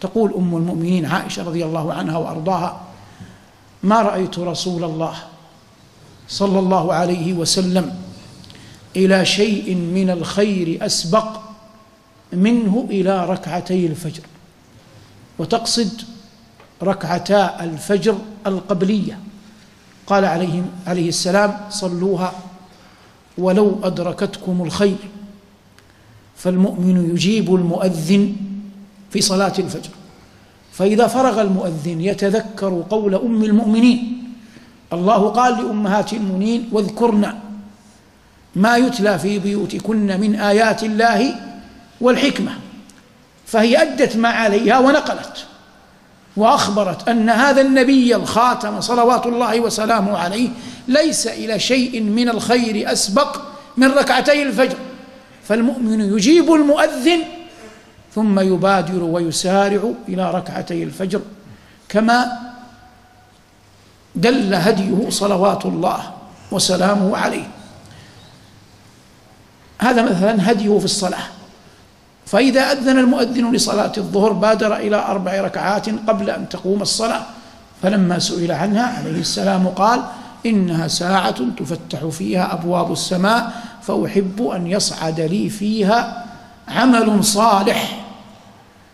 تقول أم المؤمنين عائشة رضي الله عنها وأرضاها ما رأيت رسول الله صلى الله عليه وسلم إلى شيء من الخير أسبق منه إلى ركعتي الفجر. وتقصد ركعتا الفجر القبلية. قال عليه عليه السلام صلوها ولو أدركتكم الخير. فالمؤمن يجيب المؤذن في صلاة الفجر. فإذا فرغ المؤذن يتذكر قول أم المؤمنين. الله قال لأمهات المؤمنين واذكرن ما يتلى في بيوتكن من آيات الله والحكمة. فهي أدت ما عليها ونقلت وأخبرت أن هذا النبي الخاتم صلوات الله وسلامه عليه ليس إلى شيء من الخير أسبق من ركعتي الفجر. فالمؤمن يجيب المؤذن ثم يبادر ويسارع إلى ركعتي الفجر كما دل هديه صلوات الله وسلامه عليه. هذا مثلا هديه في الصلاة. فإذا أذن المؤذن لصلاة الظهر بادر إلى أربع ركعات قبل أن تقوم الصلاة فلما سئل عنها عليه السلام قال إنها ساعة تفتح فيها أبواب السماء فأحب أن يصعد لي فيها عمل صالح.